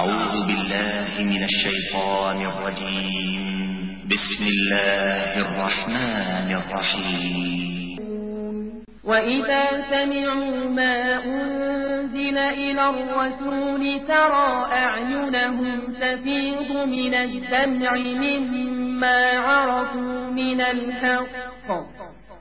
أعوذ بالله من الشيطان الرجيم. بسم الله الرحمن الرحيم. وإذا سمعوا ما أنزل إلى الرسول ترى أعينهم تفيض من الدمع مما عرفوا من الحق.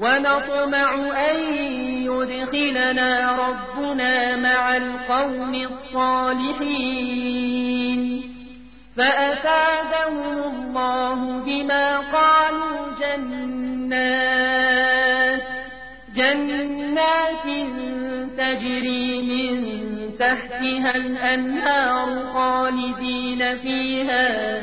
ونطمع أن يدخلنا ربنا مع القوم الصالحين. فأفادهم الله بما قالوا جنات جنات تجري من تحتها الأنهار خالدين فيها.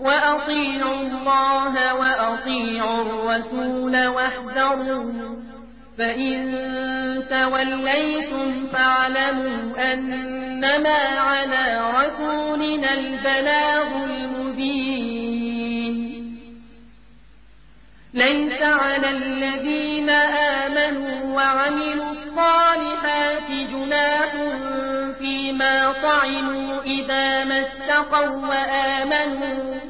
وأطيعوا الله وأطيعوا الرسول واحذروا. فإن توليتم فاعلموا أنما على رسولنا البلاغ المبين. ليس على الذين آمنوا وعملوا الصالحات جناح فيما طعموا إذا ما اتقوا وآمنوا.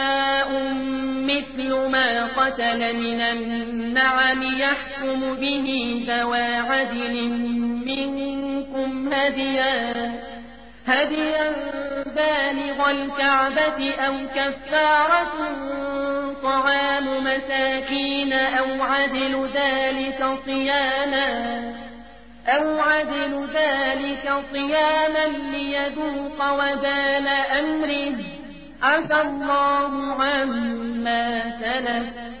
قتل من النعم يحكم به ذوى عدل منكم هديا هديا بالغ الكعبة أو كفارة طعام مساكين أو عدل ذلك صياما أو عدل ذلك صياما ليذوق وبال أمره. عفى الله عما سلف.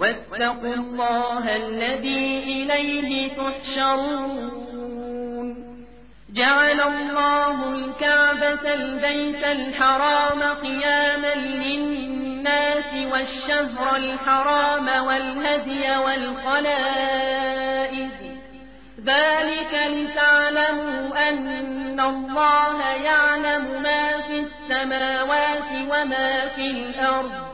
واتقوا الله الذي إليه تحشرون. جعل الله الكعبة البيت الحرام قياما للناس والشهر الحرام والهدي والقلائد ذلك لتعلموا أن الله يعلم ما في السماوات وما في الأرض.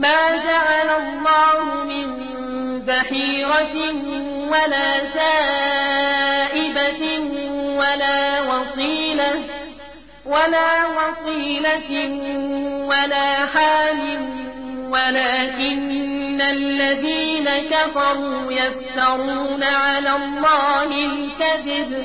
ما جعل الله من بحيرة ولا سائبة ولا وصيلة ولا وصيلة ولا حام ولكن الذين كفروا يفترون على الله الكذب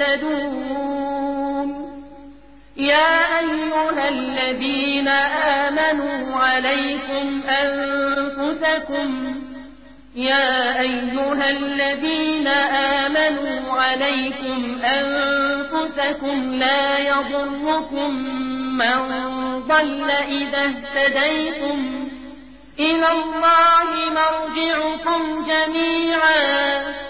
يهتدون. يا أيها الذين آمنوا عليكم أنفسكم. يا أيها الذين آمنوا عليكم أنفسكم لا يضركم من ضل إذا اهتديتم. إلى الله مرجعكم جميعا.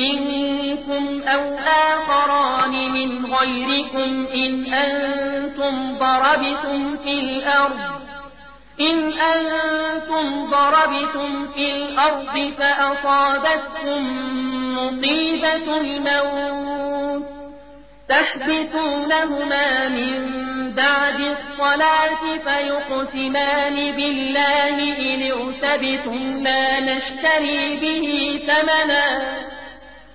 منكم أو آخران من غيركم إن أنتم ضربتم في الأرض إن أنتم ضربتم في الأرض فأصابتكم مصيبة الموت. تحبثونهما من بعد الصلاة فيقسمان بالله إن اعتبتم لا نشتري به ثمنا.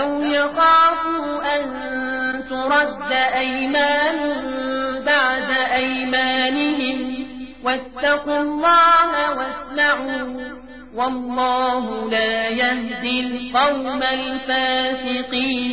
أو يخافوا أن ترد أيمان بعد أيمانهم واتقوا الله واسمعوا والله لا يهدي القوم الفاسقين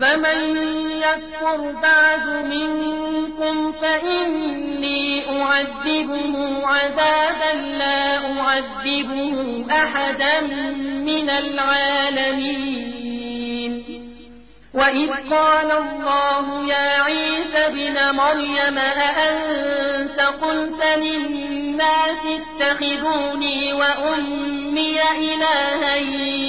فمن يكفر بعد منكم فإني أعذبه عذابا لا أعذبه أحدا من العالمين. وإذ قال الله يا عيسى بن مريم أأنت قلت للناس اتخذوني وأمي إلهين؟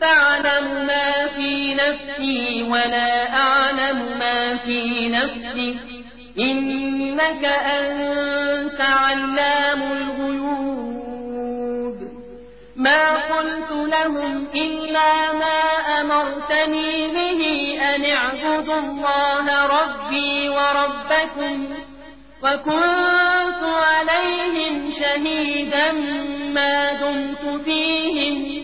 تعلم ما في نفسي ولا أعلم ما في نفسك إنك أنت علام الغيوب ما قلت لهم إلا ما أمرتني به أن اعبدوا الله ربي وربكم وكنت عليهم شهيدا ما دمت فيهم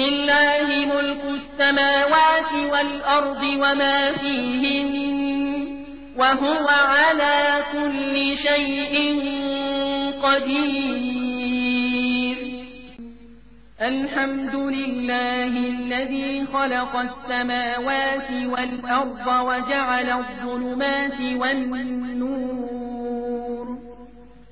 لله ملك السماوات والأرض وما فيهن وهو على كل شيء قدير. الحمد لله الذي خلق السماوات والأرض وجعل الظلمات والنور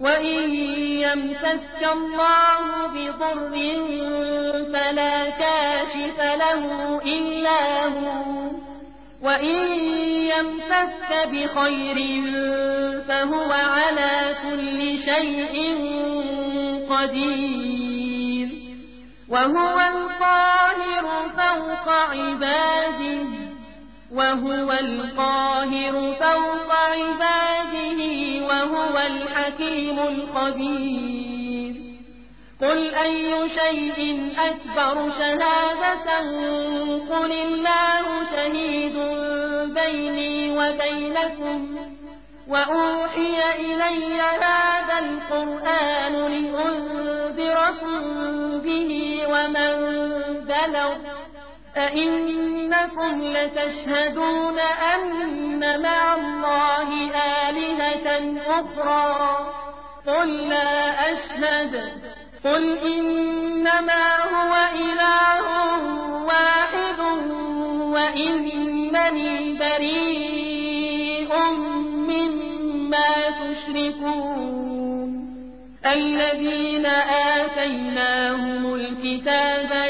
وإن يمسك الله بضر فلا كاشف له إلا هو. وإن يمسك بخير فهو على كل شيء قدير. وهو القاهر فوق عباده. وهو القاهر فوق عباده وهو الحكيم الخبير. قل أي شيء أكبر شهادة؟ قل الله شهيد بيني وبينكم وأوحي إلي هذا القرآن لأنذركم به ومن بلغ أئنكم لتشهدون أن مع الله آلهة أخرى. قل لا أشهد. قل إنما هو إله واحد وإنني بريء مما تشركون. الذين آتيناهم الكتاب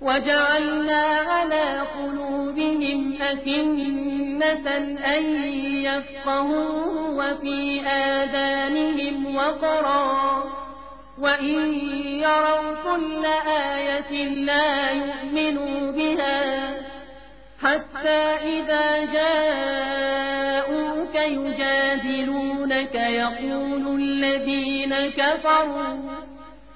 وجعلنا على قلوبهم أكنة أن يفقهوا وفي آذانهم وقرا. وإن يروا كل آية لا يؤمنوا بها حتى إذا جاءوك يجادلونك يقول الذين كفروا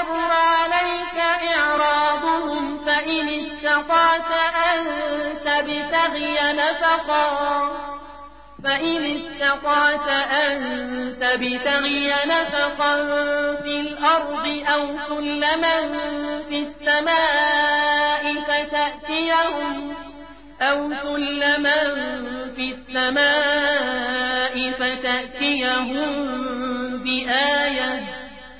كبر عليك إعراضهم فإن استطعت أن تبتغي نفقا فإن استطعت أن تبتغي نفقا في الأرض أو سلما في السماء فتأتيهم أو سلما في السماء فتأتيهم بآية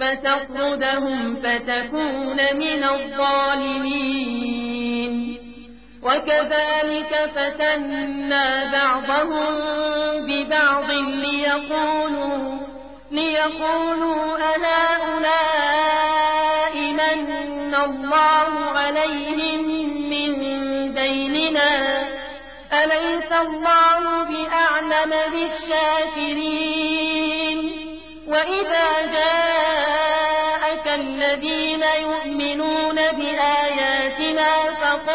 فتطردهم فتكون من الظالمين. وكذلك فتنا بعضهم ببعض ليقولوا ليقولوا أهؤلاء من الله عليهم من بيننا أليس الله بأعلم بالشاكرين؟ وإذا جاءك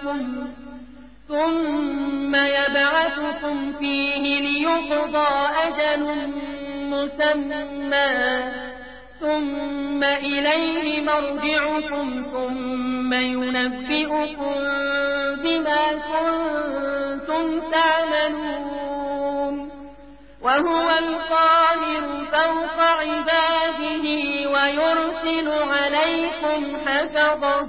يبعثكم ثم يبعثكم فيه ليقضى أجل مسمى ثم إليه مرجعكم ثم ينبئكم بما كنتم تعملون وهو القاهر فوق عباده ويرسل عليكم حفظه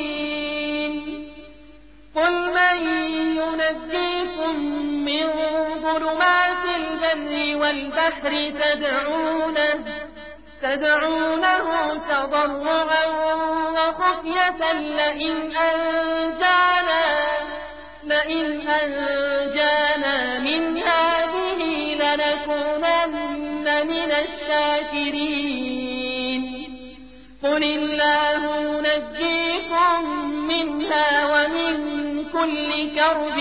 ينجيكم من ظلمات البر والبحر تدعونه تدعونه تضرعا وخفية لئن أنجانا لئن أنجانا من هذه لنكونن من الشاكرين. قل الله ينجيكم منها ومن كل كرب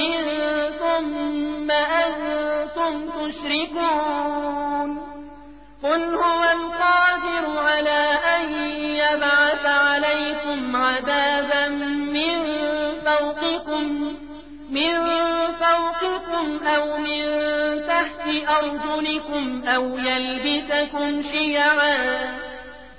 ثم أنتم تشركون قل هو القادر على أن يبعث عليكم عذابا من فوقكم من فوقكم أو من تحت أرجلكم أو يلبسكم شيعا.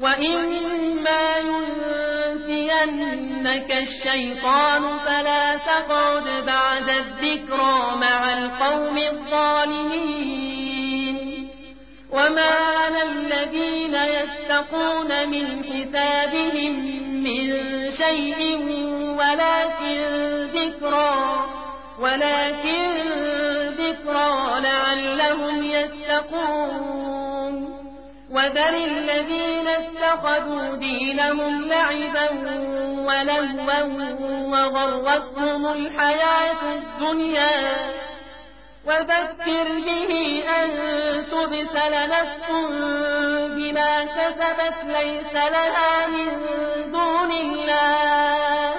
وإما ينسينك الشيطان فلا تقعد بعد الذكرى مع القوم الظالمين وما على الذين يتقون من حسابهم من شيء ولكن ذكرى ولكن ذكرى لعلهم يتقون وذر الذين اتخذوا دينهم لعبا ولهوا وغرتهم الحياة الدنيا. وذكر به أن تبسل نفس بما كسبت ليس لها من دون الله.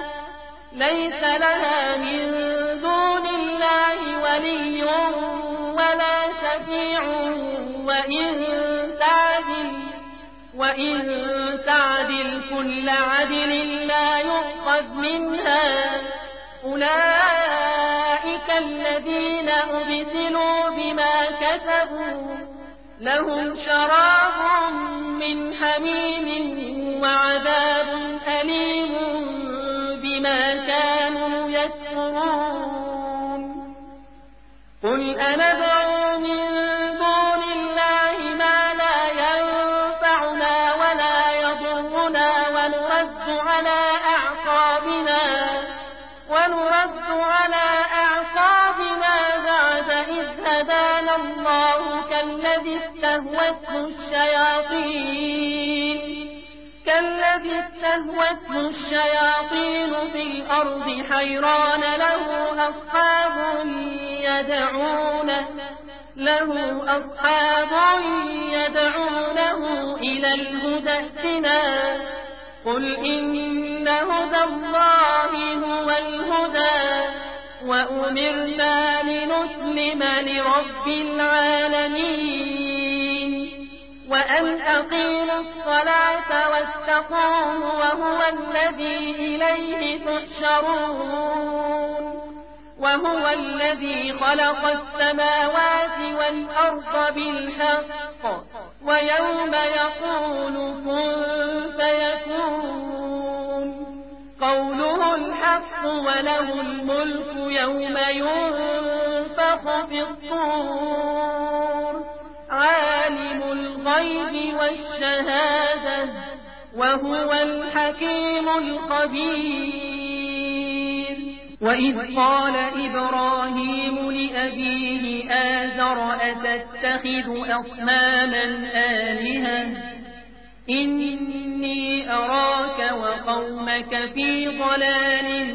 ليس لها من دون الله ولي ولا شفيع. وإن وإن تعدل كل عدل لا يؤخذ منها أولئك الذين أبسلوا بما كسبوا لهم شراب من حميم وعذاب أليم بما كانوا يكفرون قل أندعو استهوته الشياطين في الأرض حيران له أصحاب يدعونه له أصحاب يدعونه إلى الهدى ائتنا. قل إن هدى الله هو الهدى وأمرنا لنسلم لرب العالمين. وأن أقيموا الصلاة واتقوه وهو الذي إليه تحشرون. وهو الذي خلق السماوات والأرض بالحق. ويوم يقول كن فيكون. قوله الحق وله الملك يوم ينفخ في عالم الغيب والشهادة وهو الحكيم الخبير. وإذ قال إبراهيم لأبيه آزر أتتخذ أصناما آلهة؟ إني أراك وقومك في ضلال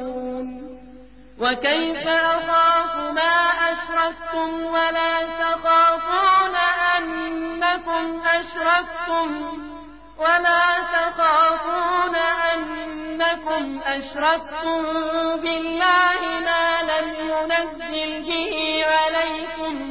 وكيف أخاف ما أشركتم ولا تخافون أنكم أشركتم ولا تخافون أنكم أشركتم بالله ما لم ينزل به عليكم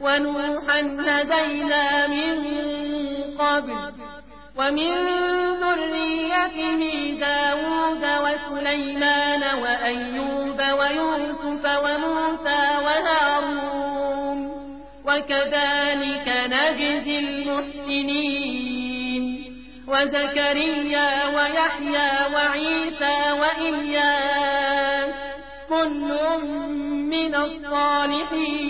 ونوحا هدينا من قبل ومن ذريته داود وسليمان وأيوب ويوسف وموسى وهارون وكذلك نجزي المحسنين. وزكريا ويحيى وعيسى وإياس كل من الصالحين.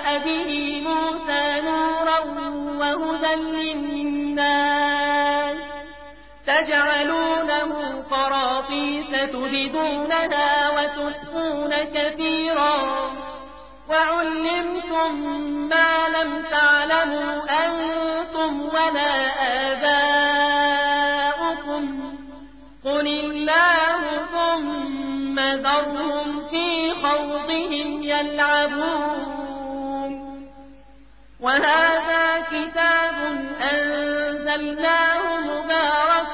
قراطيس تبدونها وتخفون كثيرا. وعلمتم ما لم تعلموا أنتم ولا آباؤكم. قل الله ثم ذرهم في خوضهم يلعبون. وهذا كتاب أنزلناه مبارك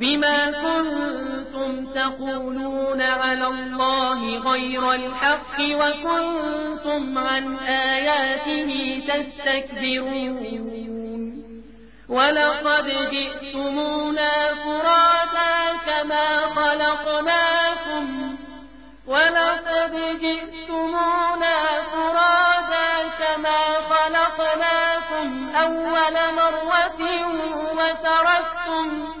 بما كنتم تقولون على الله غير الحق وكنتم عن آياته تستكبرون. ولقد جئتمونا فرادا كما خلقناكم. ولقد جئتمونا فرادا كما خلقناكم أول مرة وتركتم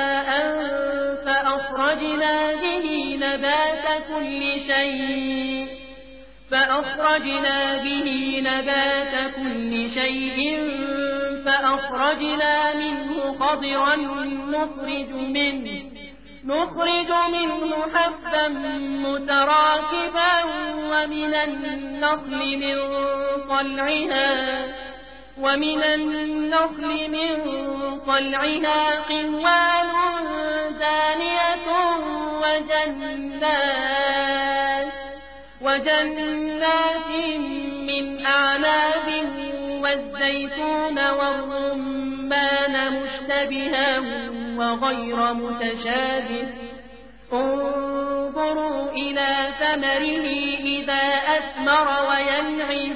فأخرجنا به نبات كل شيء. فأخرجنا به نبات كل شيء. فأخرجنا منه خضرا نخرج منه نخرج منه حبا متراكبا ومن النخل من طلعها. ومن النخل من طلعها قوان دانية وجنات, وجنات من أعناب والزيتون والرمان مشتبها وغير متشابه انظروا إلى ثمره إذا أثمر وينعم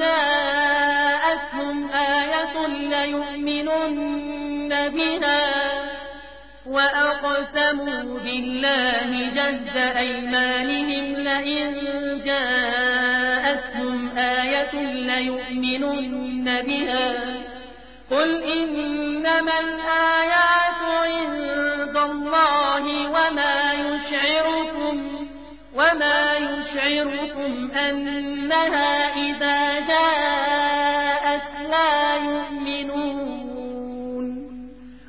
ليؤمنن بها وأقسموا بالله جهد أيمانهم لئن جاءتهم آية ليؤمنن بها قل إنما الآيات عند الله وما يشعركم وما يشعركم أنها إذا جاءت